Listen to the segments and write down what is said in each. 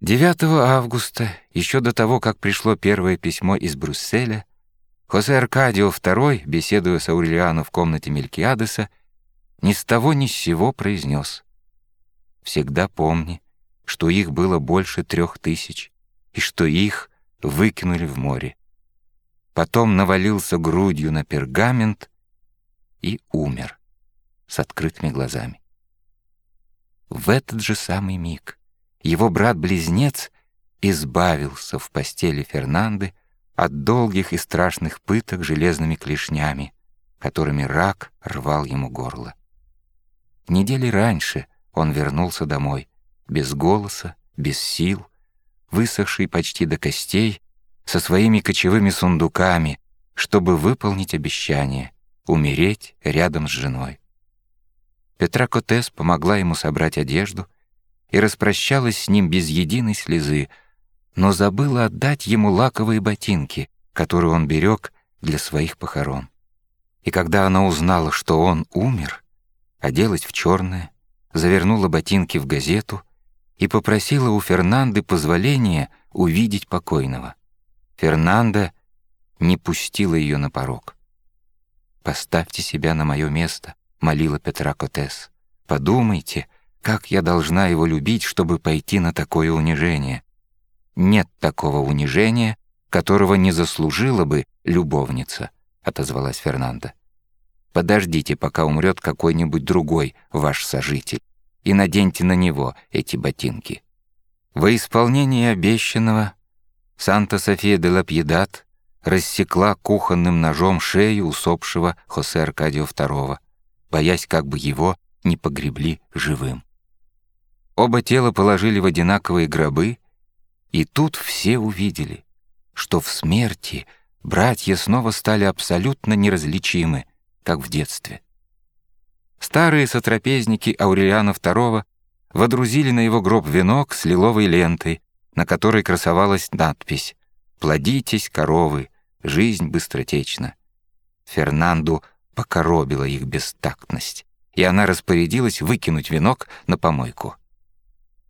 9 августа, еще до того, как пришло первое письмо из Брюсселя, Хосе Аркадио II, беседуя с Аурелиано в комнате Мелькиадеса, ни с того ни с сего произнес. «Всегда помни, что их было больше трех тысяч, и что их выкинули в море. Потом навалился грудью на пергамент и умер с открытыми глазами. В этот же самый миг его брат-близнец избавился в постели Фернанды от долгих и страшных пыток железными клешнями, которыми рак рвал ему горло. Недели раньше он вернулся домой, без голоса, без сил, высохший почти до костей, со своими кочевыми сундуками, чтобы выполнить обещание — умереть рядом с женой. Петра Котес помогла ему собрать одежду, и распрощалась с ним без единой слезы, но забыла отдать ему лаковые ботинки, которые он берег для своих похорон. И когда она узнала, что он умер, оделась в черное, завернула ботинки в газету и попросила у Фернанды позволения увидеть покойного. Фернанда не пустила ее на порог. «Поставьте себя на мое место», — молила Петра Котес. «Подумайте, как я должна его любить, чтобы пойти на такое унижение? Нет такого унижения, которого не заслужила бы любовница, отозвалась Фернанда. Подождите, пока умрет какой-нибудь другой ваш сожитель, и наденьте на него эти ботинки. Во исполнение обещанного Санта-София де Лапьедат рассекла кухонным ножом шею усопшего Хосе Аркадио II, боясь, как бы его не погребли живым. Оба тела положили в одинаковые гробы, и тут все увидели, что в смерти братья снова стали абсолютно неразличимы, как в детстве. Старые сотрапезники Аурелиана II водрузили на его гроб венок с лиловой лентой, на которой красовалась надпись «Плодитесь, коровы, жизнь быстротечна». Фернанду покоробила их бестактность, и она распорядилась выкинуть венок на помойку.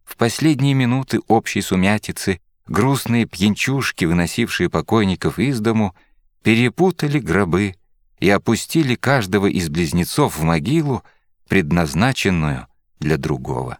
В последние минуты общей сумятицы грустные пьянчушки, выносившие покойников из дому, перепутали гробы и опустили каждого из близнецов в могилу, предназначенную для другого.